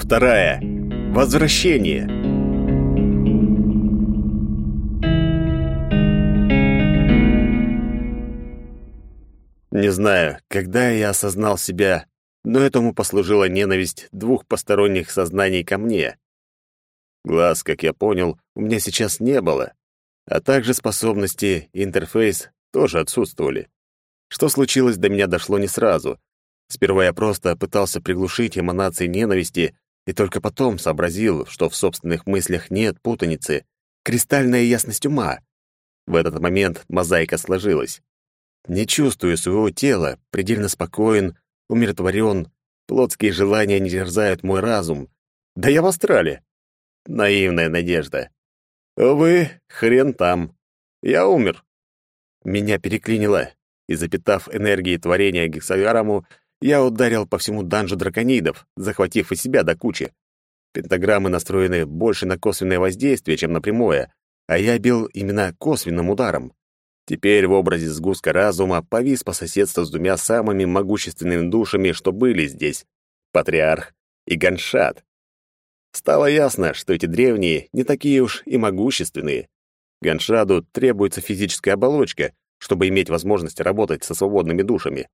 вторая. Возвращение. Не знаю, когда я осознал себя, но этому послужила ненависть двух посторонних сознаний ко мне. Глаз, как я понял, у меня сейчас не было, а также способности и интерфейс тоже отсутствовали. Что случилось, до меня дошло не сразу. Сперва я просто пытался приглушить эманации ненависти, и только потом сообразил, что в собственных мыслях нет путаницы, кристальная ясность ума. В этот момент мозаика сложилась. Не чувствую своего тела, предельно спокоен, умиротворен, плотские желания не терзают мой разум. Да я в астрале. Наивная надежда. Увы, хрен там. Я умер. Меня переклинило, и, запитав энергией творения гексагараму, я ударил по всему данжу драконидов, захватив и себя до кучи. Пентаграммы настроены больше на косвенное воздействие, чем на прямое, а я бил именно косвенным ударом. Теперь в образе сгустка разума повис по соседству с двумя самыми могущественными душами, что были здесь — Патриарх и Ганшат. Стало ясно, что эти древние не такие уж и могущественные. Ганшаду требуется физическая оболочка, чтобы иметь возможность работать со свободными душами.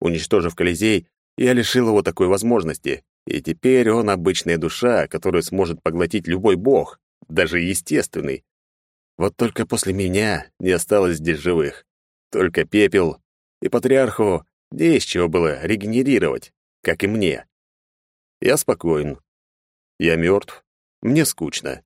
Уничтожив Колизей, я лишил его такой возможности, и теперь он обычная душа, которую сможет поглотить любой бог, даже естественный. Вот только после меня не осталось здесь живых. Только пепел, и патриарху не из чего было регенерировать, как и мне. Я спокоен. Я мертв. Мне скучно.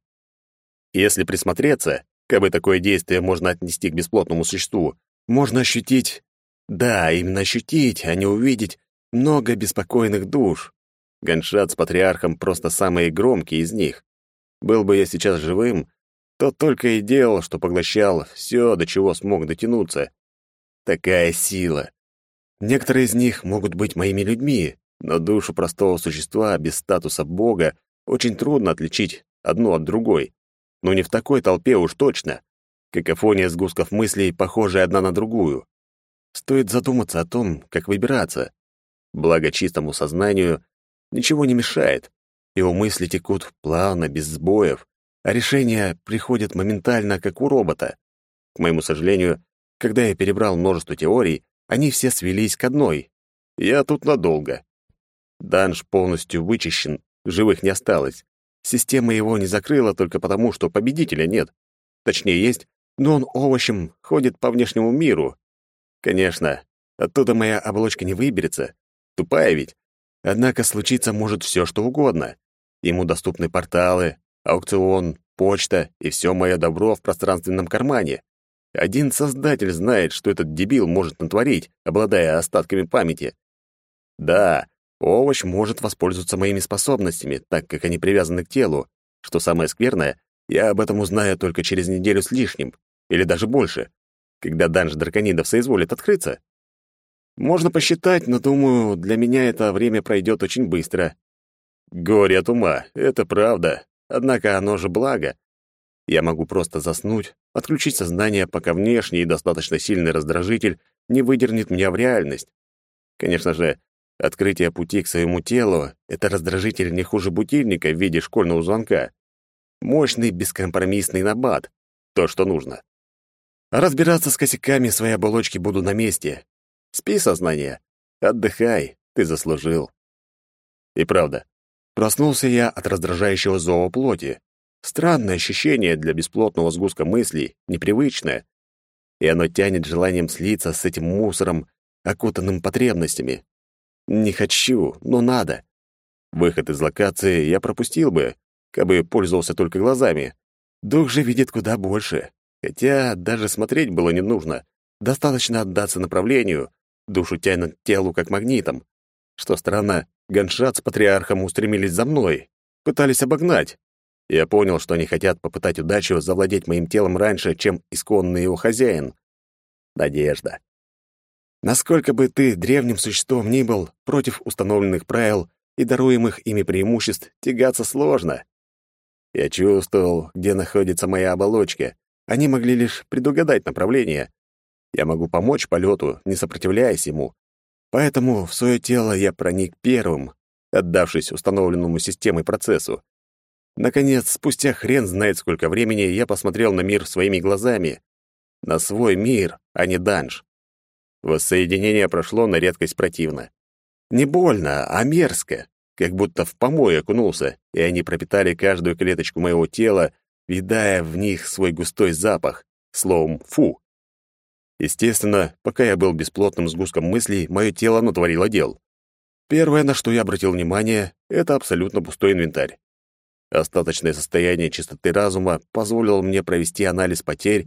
Если присмотреться, как бы такое действие можно отнести к бесплотному существу, можно ощутить да, именно ощутить, а не увидеть много беспокойных душ. Ганшат с патриархом просто самые громкие из них. Был бы я сейчас живым, то только и делал, что поглощал все, до чего смог дотянуться. Такая сила. Некоторые из них могут быть моими людьми, но душу простого существа без статуса бога очень трудно отличить одну от другой. Но не в такой толпе уж точно. Какофония сгустков мыслей, похожая одна на другую. Стоит задуматься о том, как выбираться. Благо чистому сознанию ничего не мешает. Его мысли текут плавно, без сбоев, а решения приходят моментально, как у робота. К моему сожалению, когда я перебрал множество теорий, они все свелись к одной. Я тут надолго. Данж полностью вычищен, живых не осталось. Система его не закрыла только потому, что победителя нет. Точнее, есть, но он овощем ходит по внешнему миру, Конечно, оттуда моя оболочка не выберется. Тупая ведь. Однако случиться может все, что угодно. Ему доступны порталы, аукцион, почта и все мое добро в пространственном кармане. Один создатель знает, что этот дебил может натворить, обладая остатками памяти. Да, овощ может воспользоваться моими способностями, так как они привязаны к телу. Что самое скверное, я об этом узнаю только через неделю с лишним, или даже больше когда данж драконидов соизволит открыться. Можно посчитать, но, думаю, для меня это время пройдет очень быстро. Горе от ума, это правда. Однако оно же благо. Я могу просто заснуть, отключить сознание, пока внешний и достаточно сильный раздражитель не выдернет меня в реальность. Конечно же, открытие пути к своему телу — это раздражитель не хуже будильника в виде школьного звонка. Мощный, бескомпромиссный набат. То, что нужно. Разбираться с косяками своей оболочки буду на месте. Спи, сознание. Отдыхай, ты заслужил. И правда, проснулся я от раздражающего зова плоти. Странное ощущение для бесплотного сгустка мыслей, непривычное. И оно тянет желанием слиться с этим мусором, окутанным потребностями. Не хочу, но надо. Выход из локации я пропустил бы, кабы пользовался только глазами. Дух же видит куда больше. Хотя даже смотреть было не нужно. Достаточно отдаться направлению. Душу тянут телу как магнитом. Что странно, Ганшат с патриархом устремились за мной. Пытались обогнать. Я понял, что они хотят попытать удачу завладеть моим телом раньше, чем исконный его хозяин. Надежда. Насколько бы ты древним существом ни был, против установленных правил и даруемых ими преимуществ тягаться сложно. Я чувствовал, где находится моя оболочка, они могли лишь предугадать направление. Я могу помочь полету, не сопротивляясь ему. Поэтому в свое тело я проник первым. отдавшись установленному системой процессу. Наконец, спустя хрен знает сколько времени, я посмотрел на мир своими глазами. На свой мир, а не данж. Воссоединение прошло на редкость противно. Не больно, а мерзко, как будто в помой окунулся, и они пропитали каждую клеточку моего тела, видая в них свой густой запах, словом, фу. Естественно, пока я был бесплотным сгустком мыслей, мое тело натворило дел. Первое, на что я обратил внимание, это абсолютно пустой инвентарь. Остаточное состояние чистоты разума позволило мне провести анализ потерь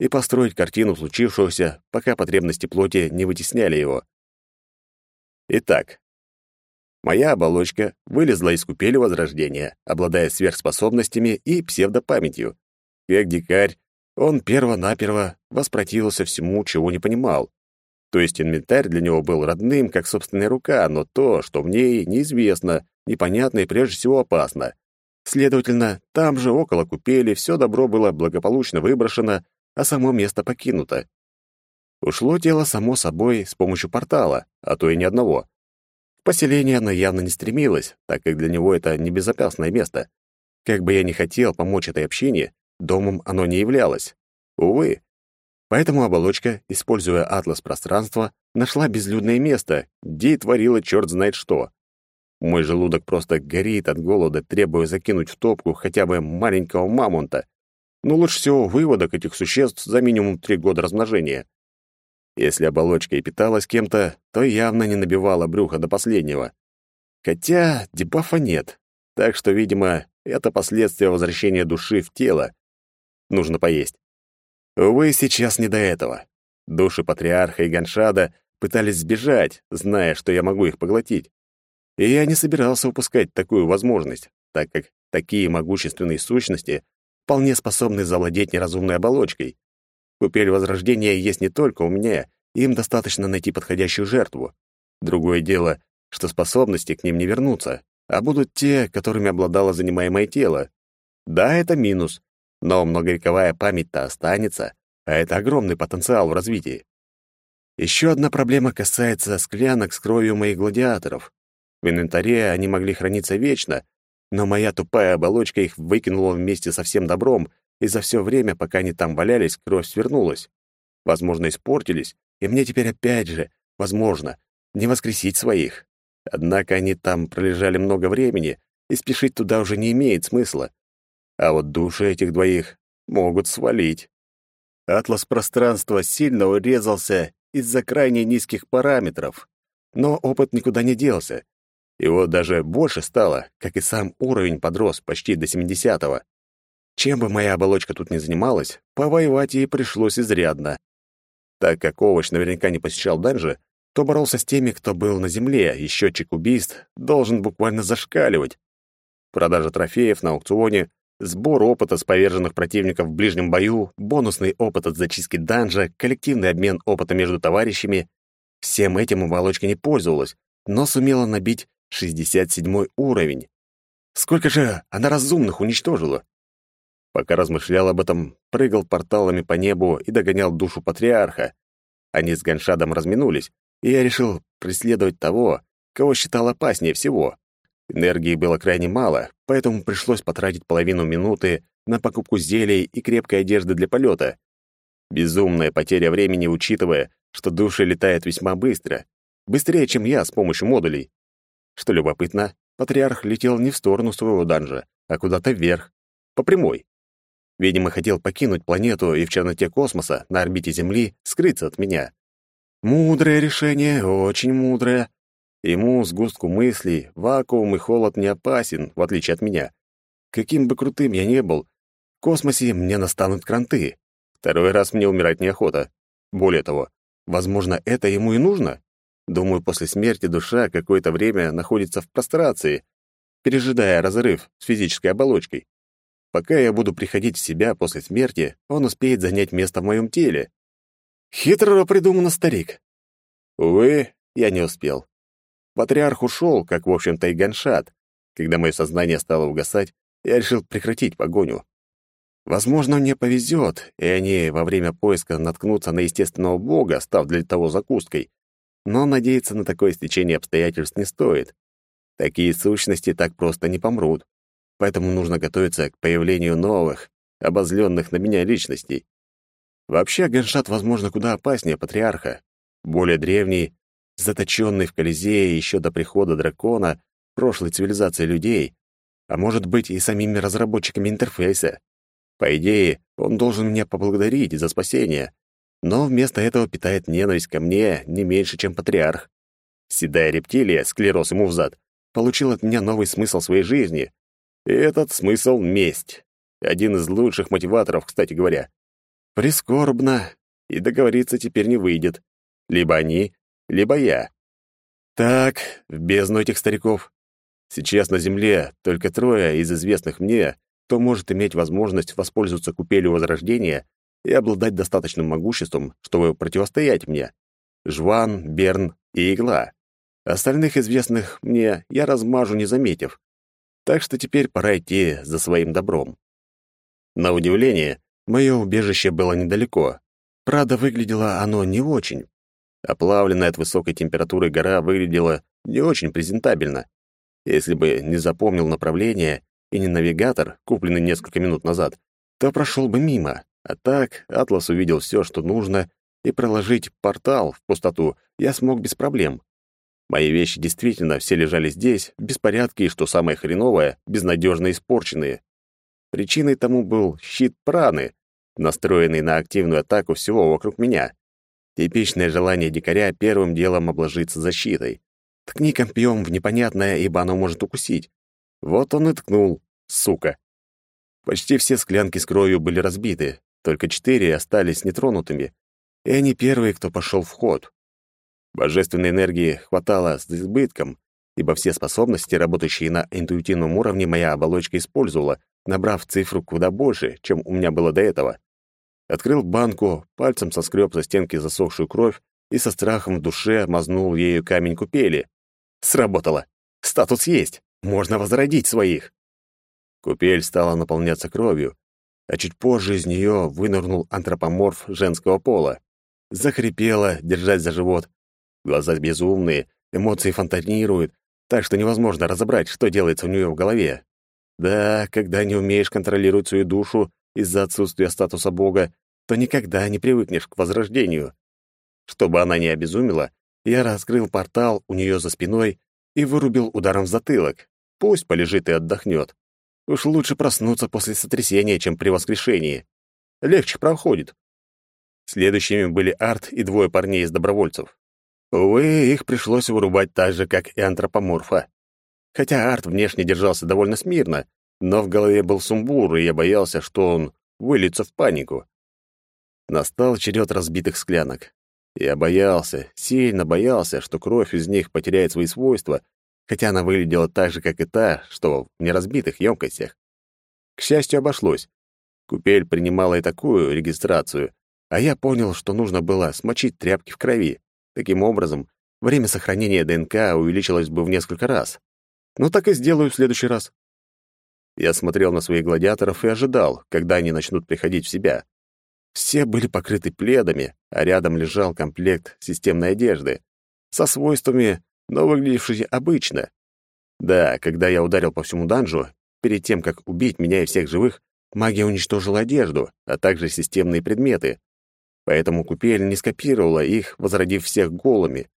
и построить картину случившегося, пока потребности плоти не вытесняли его. Итак, моя оболочка вылезла из купели Возрождения, обладая сверхспособностями и псевдопамятью. Как дикарь, он перво-наперво воспротивился всему, чего не понимал. То есть инвентарь для него был родным, как собственная рука, но то, что в ней неизвестно, непонятно и прежде всего опасно. Следовательно, там же, около купели, все добро было благополучно выброшено, а само место покинуто. Ушло тело само собой с помощью портала, а то и ни одного. Поселение оно явно не стремилось, так как для него это небезопасное место. Как бы я ни хотел помочь этой общине, домом оно не являлось. Увы. Поэтому оболочка, используя атлас пространства, нашла безлюдное место, где и творила черт знает что. Мой желудок просто горит от голода, требуя закинуть в топку хотя бы маленького мамонта. Но лучше всего выводок этих существ за минимум три года размножения. Если оболочка и питалась кем-то, то явно не набивала брюха до последнего. Хотя дебафа нет, так что, видимо, это последствия возвращения души в тело. Нужно поесть. Увы, сейчас не до этого. Души Патриарха и Ганшада пытались сбежать, зная, что я могу их поглотить. И я не собирался упускать такую возможность, так как такие могущественные сущности вполне способны завладеть неразумной оболочкой. Купель Возрождения есть не только у меня, им достаточно найти подходящую жертву. Другое дело, что способности к ним не вернутся, а будут те, которыми обладало занимаемое тело. Да, это минус, но многовековая память-то останется, а это огромный потенциал в развитии. Еще одна проблема касается склянок с кровью моих гладиаторов. В инвентаре они могли храниться вечно, но моя тупая оболочка их выкинула вместе со всем добром, и за все время, пока они там валялись, кровь свернулась. Возможно, испортились, и мне теперь опять же, возможно, не воскресить своих. Однако они там пролежали много времени, и спешить туда уже не имеет смысла. А вот души этих двоих могут свалить. Атлас пространства сильно урезался из-за крайне низких параметров, но опыт никуда не делся, его даже больше стало, как и сам уровень подрос почти до 70-го. Чем бы моя оболочка тут ни занималась, повоевать ей пришлось изрядно. Так как овощ наверняка не посещал данжи, то боролся с теми, кто был на земле, и счетчик убийств должен буквально зашкаливать. Продажа трофеев на аукционе, сбор опыта с поверженных противников в ближнем бою, бонусный опыт от зачистки данжа, коллективный обмен опыта между товарищами — всем этим оболочка не пользовалась, но сумела набить 67 уровень. Сколько же она разумных уничтожила? Пока размышлял об этом, прыгал порталами по небу и догонял душу патриарха. Они с Ганшадом разминулись, и я решил преследовать того, кого считал опаснее всего. Энергии было крайне мало, поэтому пришлось потратить половину минуты на покупку зелий и крепкой одежды для полета. Безумная потеря времени, учитывая, что душа летает весьма быстро. Быстрее, чем я с помощью модулей. Что любопытно, патриарх летел не в сторону своего данжа, а куда-то вверх, по прямой. Видимо, хотел покинуть планету и в черноте космоса, на орбите Земли, скрыться от меня. Мудрое решение, очень мудрое. Ему, сгустку мыслей, вакуум и холод не опасен, в отличие от меня. Каким бы крутым я ни был, в космосе мне настанут кранты. Второй раз мне умирать неохота. Более того, возможно, это ему и нужно. Думаю, после смерти душа какое-то время находится в прострации, пережидая разрыв с физической оболочкой. Пока я буду приходить в себя после смерти, он успеет занять место в моем теле. Хитро придумано, старик. Увы, я не успел. Патриарх ушел, как, в общем-то, и Ганшат. Когда мое сознание стало угасать, я решил прекратить погоню. Возможно, мне повезет, и они во время поиска наткнутся на естественного бога, став для того закуской но надеяться на такое стечение обстоятельств не стоит. Такие сущности так просто не помрут. Поэтому нужно готовиться к появлению новых, обозленных на меня личностей. Вообще, Геншат, возможно, куда опаснее патриарха. Более древний, заточенный в Колизее еще до прихода дракона, прошлой цивилизации людей, а может быть и самими разработчиками интерфейса. По идее, он должен меня поблагодарить за спасение, но вместо этого питает ненависть ко мне не меньше, чем патриарх. Седая рептилия, склероз ему взад, получил от меня новый смысл своей жизни. И этот смысл — месть. Один из лучших мотиваторов, кстати говоря. Прискорбно, и договориться теперь не выйдет. Либо они, либо я. Так, в бездну этих стариков. Сейчас на Земле только трое из известных мне, кто может иметь возможность воспользоваться купелью Возрождения и обладать достаточным могуществом, чтобы противостоять мне. Жван, Берн и Игла. Остальных известных мне я размажу, не заметив. Так что теперь пора идти за своим добром. На удивление, мое убежище было недалеко. Правда, выглядело оно не очень. Оплавленная от высокой температуры гора выглядела не очень презентабельно. Если бы не запомнил направление и не навигатор, купленный несколько минут назад, то прошел бы мимо. А так Атлас увидел все, что нужно, и проложить портал в пустоту я смог без проблем. Мои вещи действительно все лежали здесь, в беспорядке и, что самое хреновое, безнадежно испорченные. Причиной тому был щит праны, настроенный на активную атаку всего вокруг меня. Типичное желание дикаря первым делом обложиться защитой. Ткни компьем в непонятное, ибо оно может укусить. Вот он и ткнул, сука. Почти все склянки с кровью были разбиты, только четыре остались нетронутыми, и они первые, кто пошел в ход. Божественной энергии хватало с избытком, ибо все способности, работающие на интуитивном уровне, моя оболочка использовала, набрав цифру куда больше, чем у меня было до этого. Открыл банку, пальцем соскреб со стенки засохшую кровь и со страхом в душе мазнул ею камень купели. Сработало. Статус есть. Можно возродить своих. Купель стала наполняться кровью, а чуть позже из нее вынырнул антропоморф женского пола. Захрипела, держась за живот. Глаза безумные, эмоции фонтанируют, так что невозможно разобрать, что делается у нее в голове. Да, когда не умеешь контролировать свою душу из-за отсутствия статуса бога, то никогда не привыкнешь к возрождению. Чтобы она не обезумела, я раскрыл портал у нее за спиной и вырубил ударом в затылок. Пусть полежит и отдохнет. Уж лучше проснуться после сотрясения, чем при воскрешении. Легче проходит. Следующими были Арт и двое парней из добровольцев. Увы, их пришлось вырубать так же, как и антропоморфа. Хотя Арт внешне держался довольно смирно, но в голове был сумбур, и я боялся, что он выльется в панику. Настал черед разбитых склянок. Я боялся, сильно боялся, что кровь из них потеряет свои свойства, хотя она выглядела так же, как и та, что в неразбитых емкостях. К счастью, обошлось. Купель принимала и такую регистрацию, а я понял, что нужно было смочить тряпки в крови. Таким образом, время сохранения ДНК увеличилось бы в несколько раз. Ну так и сделаю в следующий раз. Я смотрел на своих гладиаторов и ожидал, когда они начнут приходить в себя. Все были покрыты пледами, а рядом лежал комплект системной одежды со свойствами, но выглядевший обычно. Да, когда я ударил по всему данжу, перед тем, как убить меня и всех живых, магия уничтожила одежду, а также системные предметы. Поэтому купель не скопировала их, возродив всех голыми.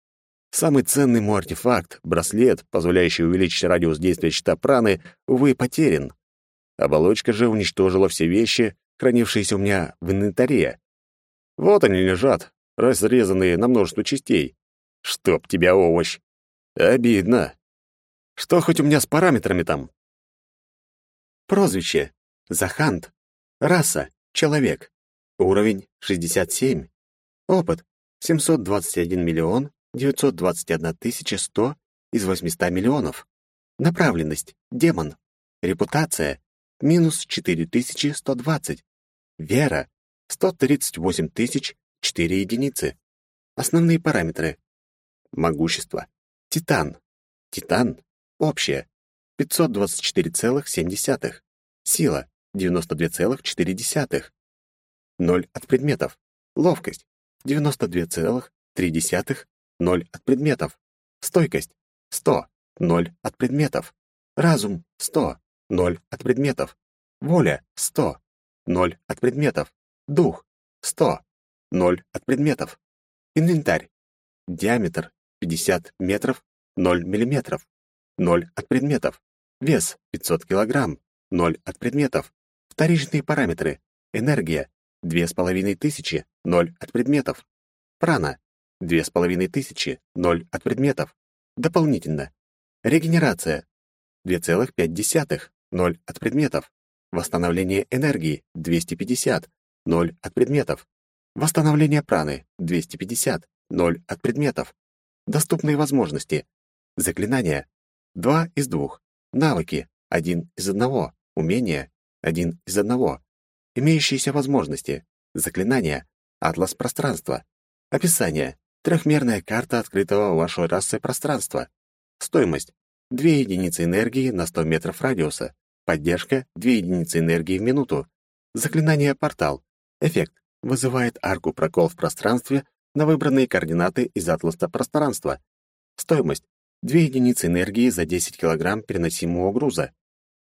Самый ценный мой артефакт, браслет, позволяющий увеличить радиус действия щита праны, увы, потерян. Оболочка же уничтожила все вещи, хранившиеся у меня в инвентаре. Вот они лежат, разрезанные на множество частей. Чтоб тебя, овощ! Обидно. Что хоть у меня с параметрами там? Прозвище. Захант. Раса. Человек. Уровень 67. Опыт. 721 миллион 921 тысяча 100 из 800 миллионов. Направленность. Демон. Репутация. Минус 4120. Вера — 138 тысяч 4 единицы. Основные параметры. Могущество. Титан. Титан. Общее. 524,7. Сила. 92,4. Ноль от предметов. Ловкость. 92,3. Ноль от предметов. Стойкость. 100. — ноль от предметов. Разум — сто — ноль от предметов. Воля — сто — ноль от предметов. Дух — сто — ноль от предметов. Инвентарь. Диаметр — 50 метров, 0 миллиметров. Ноль от предметов. Вес — 500 килограмм, ноль от предметов. Вторичные параметры. Энергия — две с половиной тысячи, ноль от предметов. Прана — две с половиной тысячи, ноль от предметов. Дополнительно. Регенерация — 2,5, ноль от предметов. Восстановление энергии — 250, ноль от предметов. Восстановление праны — 250, ноль от предметов. Доступные возможности. Заклинания — два из двух. Навыки — один из одного. Умения — один из одного. Имеющиеся возможности. Заклинания. Атлас пространства. Описание. Трехмерная карта открытого вашей расы пространства. Стоимость. 2 единицы энергии на 100 метров радиуса. Поддержка — 2 единицы энергии в минуту. Заклинание «Портал». Эффект. Вызывает арку прокол в пространстве на выбранные координаты из атласа пространства. Стоимость. 2 единицы энергии за 10 килограмм переносимого груза.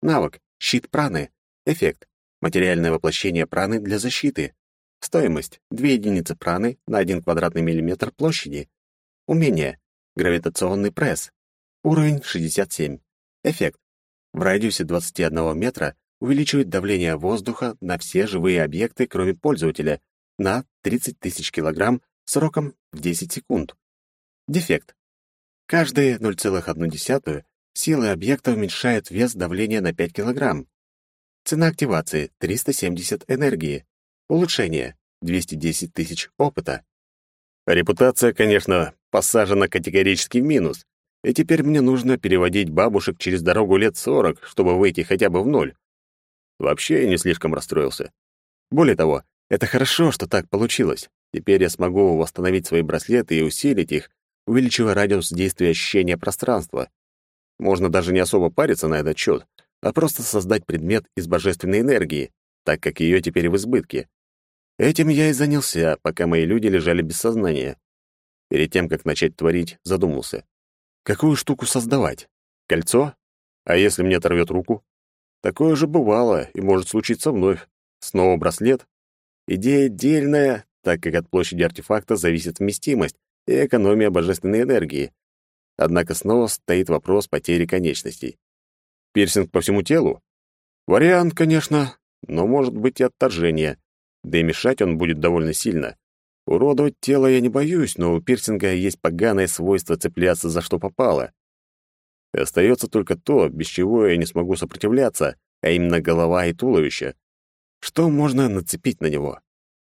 Навык. Щит праны. Эффект. Материальное воплощение праны для защиты. Стоимость. 2 единицы праны на 1 квадратный миллиметр площади. Умение. Гравитационный пресс. Уровень 67. Эффект. В радиусе 21 метра увеличивает давление воздуха на все живые объекты, кроме пользователя, на 30 тысяч килограмм сроком в 10 секунд. Дефект. Каждые 0,1 силы объекта уменьшают вес давления на 5 кг. Цена активации — 370 энергии. Улучшение — 210 тысяч опыта. Репутация, конечно, посажена категорически в минус, и теперь мне нужно переводить бабушек через дорогу лет 40, чтобы выйти хотя бы в ноль. Вообще я не слишком расстроился. Более того, это хорошо, что так получилось. Теперь я смогу восстановить свои браслеты и усилить их, увеличивая радиус действия ощущения пространства. Можно даже не особо париться на этот счет, а просто создать предмет из божественной энергии, так как ее теперь в избытке. Этим я и занялся, пока мои люди лежали без сознания. Перед тем, как начать творить, задумался. Какую штуку создавать? Кольцо? А если мне оторвет руку? Такое же бывало и может случиться вновь. Снова браслет? Идея дельная, так как от площади артефакта зависит вместимость, и экономия божественной энергии. Однако снова стоит вопрос потери конечностей. Пирсинг по всему телу? Вариант, конечно, но может быть и отторжение. Да и мешать он будет довольно сильно. Уродовать тело я не боюсь, но у пирсинга есть поганое свойство цепляться за что попало. Остается только то, без чего я не смогу сопротивляться, а именно голова и туловище. Что можно нацепить на него?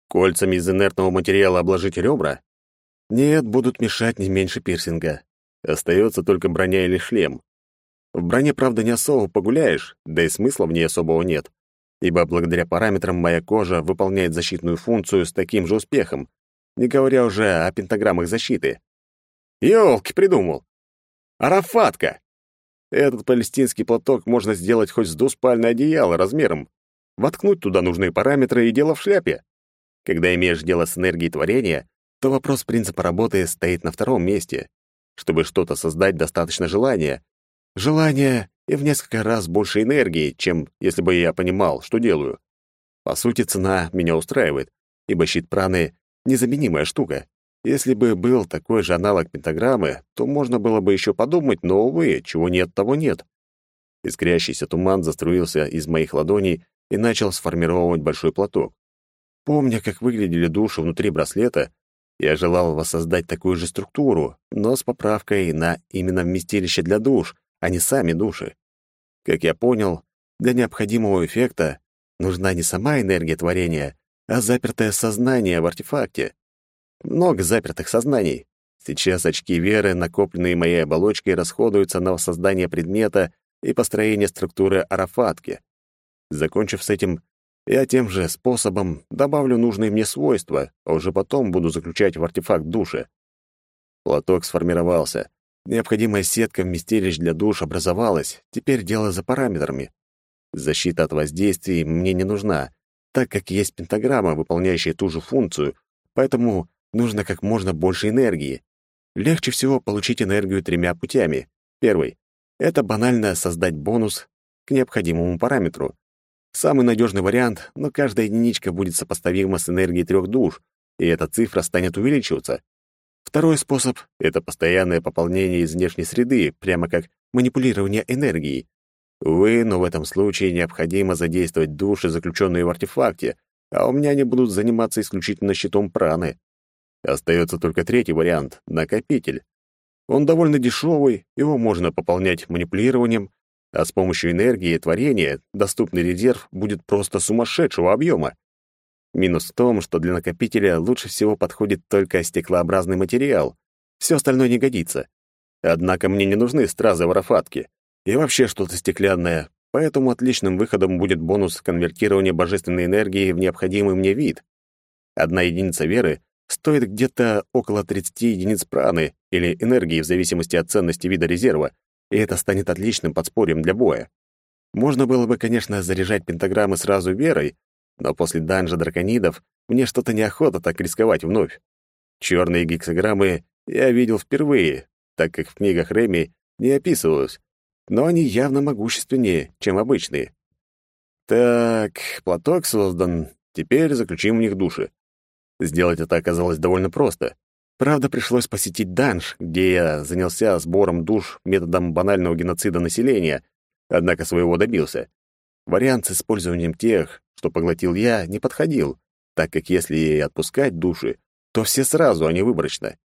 Кольцами из инертного материала обложить ребра? Нет, будут мешать не меньше пирсинга. Остается только броня или шлем. В броне, правда, не особо погуляешь, да и смысла в ней особого нет, ибо благодаря параметрам моя кожа выполняет защитную функцию с таким же успехом, не говоря уже о пентаграммах защиты. Ёлки, придумал! Арафатка! Этот палестинский платок можно сделать хоть с двуспальное одеяло размером, воткнуть туда нужные параметры и дело в шляпе. Когда имеешь дело с энергией творения, то вопрос принципа работы стоит на втором месте. Чтобы что-то создать, достаточно желания. Желание и в несколько раз больше энергии, чем если бы я понимал, что делаю. По сути, цена меня устраивает, ибо щит праны — незаменимая штука. Если бы был такой же аналог пентаграммы, то можно было бы еще подумать, но, увы, чего нет, того нет. Искрящийся туман заструился из моих ладоней и начал сформировать большой платок. Помня, как выглядели души внутри браслета, я желал воссоздать такую же структуру, но с поправкой на именно вместилище для душ, а не сами души. Как я понял, для необходимого эффекта нужна не сама энергия творения, а запертое сознание в артефакте. Много запертых сознаний. Сейчас очки веры, накопленные моей оболочкой, расходуются на воссоздание предмета и построение структуры арафатки. Закончив с этим, я тем же способом добавлю нужные мне свойства, а уже потом буду заключать в артефакт души. Платок сформировался. Необходимая сетка вместилищ для душ образовалась. Теперь дело за параметрами. Защита от воздействий мне не нужна, так как есть пентаграмма, выполняющая ту же функцию, поэтому нужно как можно больше энергии. Легче всего получить энергию тремя путями. Первый Это банально создать бонус к необходимому параметру. Самый надежный вариант, но каждая единичка будет сопоставима с энергией трех душ, и эта цифра станет увеличиваться. Второй способ — это постоянное пополнение из внешней среды, прямо как манипулирование энергией. Увы, но в этом случае необходимо задействовать души, заключенные в артефакте, а у меня они будут заниматься исключительно щитом праны. Остается только третий вариант — накопитель. Он довольно дешевый, его можно пополнять манипулированием, а с помощью энергии и творения доступный резерв будет просто сумасшедшего объема. Минус в том, что для накопителя лучше всего подходит только стеклообразный материал. Все остальное не годится. Однако мне не нужны стразы варафатки и вообще что-то стеклянное, поэтому отличным выходом будет бонус конвертирования божественной энергии в необходимый мне вид. Одна единица веры стоит где-то около 30 единиц праны или энергии в зависимости от ценности вида резерва, и это станет отличным подспорьем для боя. Можно было бы, конечно, заряжать пентаграммы сразу верой, но после данжа драконидов мне что-то неохота так рисковать вновь. Черные гексограммы я видел впервые, так как в книгах Реми не описывалось, но они явно могущественнее, чем обычные. Так, платок создан, теперь заключим в них души. Сделать это оказалось довольно просто. Правда, пришлось посетить данж, где я занялся сбором душ методом банального геноцида населения, однако своего добился. Вариант с использованием тех, что поглотил я, не подходил, так как если и отпускать души, то все сразу, а не выборочно.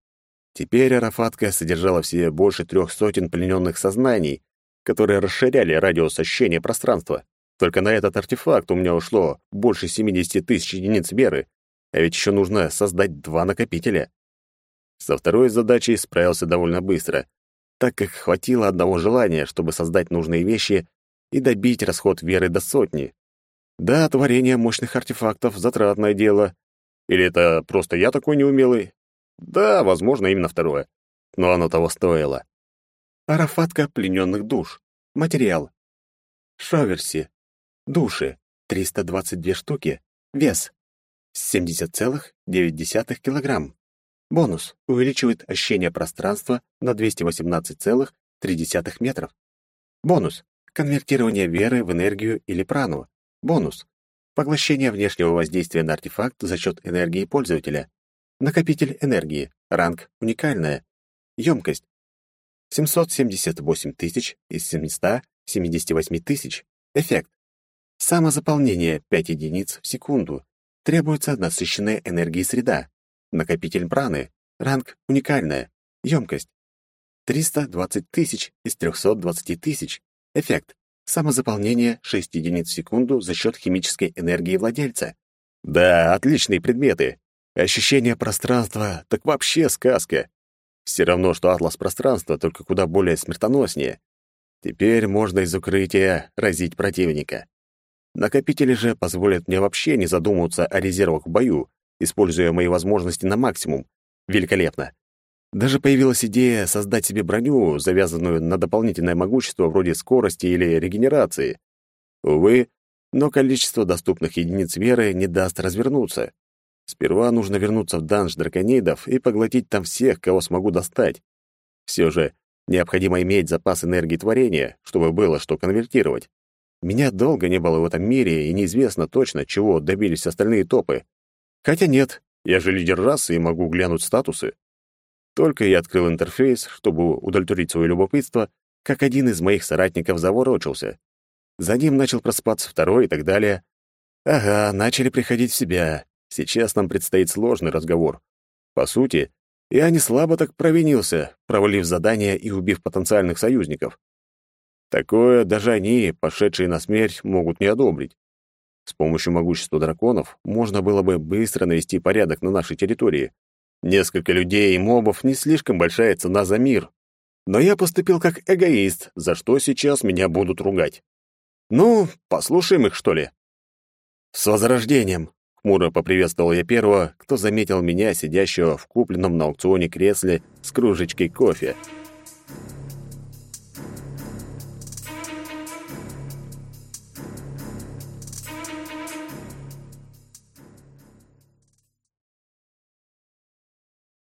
Теперь арафатка содержала в себе больше трех сотен плененных сознаний, которые расширяли радиус ощущения пространства. Только на этот артефакт у меня ушло больше 70 тысяч единиц веры, а ведь еще нужно создать два накопителя. Со второй задачей справился довольно быстро, так как хватило одного желания, чтобы создать нужные вещи и добить расход веры до сотни. Да, творение мощных артефактов — затратное дело. Или это просто я такой неумелый? Да, возможно, именно второе. Но оно того стоило. Арафатка плененных душ. Материал. Шаверси. Души. 322 штуки. Вес. 70,9 килограмм. Бонус. Увеличивает ощущение пространства на 218,3 метров. Бонус. Конвертирование веры в энергию или прану. Бонус. Поглощение внешнего воздействия на артефакт за счет энергии пользователя. Накопитель энергии. Ранг уникальная. Емкость. 778 тысяч из 778 тысяч. Эффект. Самозаполнение 5 единиц в секунду. Требуется насыщенная энергией среда. Накопитель праны. Ранг уникальная. Емкость. 320 тысяч из 320 тысяч. Эффект. Самозаполнение 6 единиц в секунду за счет химической энергии владельца. Да, отличные предметы. Ощущение пространства — так вообще сказка. Все равно, что атлас пространства, только куда более смертоноснее. Теперь можно из укрытия разить противника. Накопители же позволят мне вообще не задумываться о резервах в бою, используя мои возможности на максимум. Великолепно. Даже появилась идея создать себе броню, завязанную на дополнительное могущество вроде скорости или регенерации. Увы, но количество доступных единиц веры не даст развернуться. Сперва нужно вернуться в данж драконидов и поглотить там всех, кого смогу достать. Все же необходимо иметь запас энергии творения, чтобы было что конвертировать. Меня долго не было в этом мире, и неизвестно точно, чего добились остальные топы. Хотя нет, я же лидер расы и могу глянуть статусы. Только я открыл интерфейс, чтобы удовлетворить свое любопытство, как один из моих соратников заворочился. За ним начал просыпаться второй и так далее. Ага, начали приходить в себя. Сейчас нам предстоит сложный разговор. По сути, я не слабо так провинился, провалив задание и убив потенциальных союзников. Такое даже они, пошедшие на смерть, могут не одобрить. С помощью могущества драконов можно было бы быстро навести порядок на нашей территории. Несколько людей и мобов — не слишком большая цена за мир. Но я поступил как эгоист, за что сейчас меня будут ругать. Ну, послушаем их, что ли? «С возрождением!» — хмуро поприветствовал я первого, кто заметил меня, сидящего в купленном на аукционе кресле с кружечкой кофе —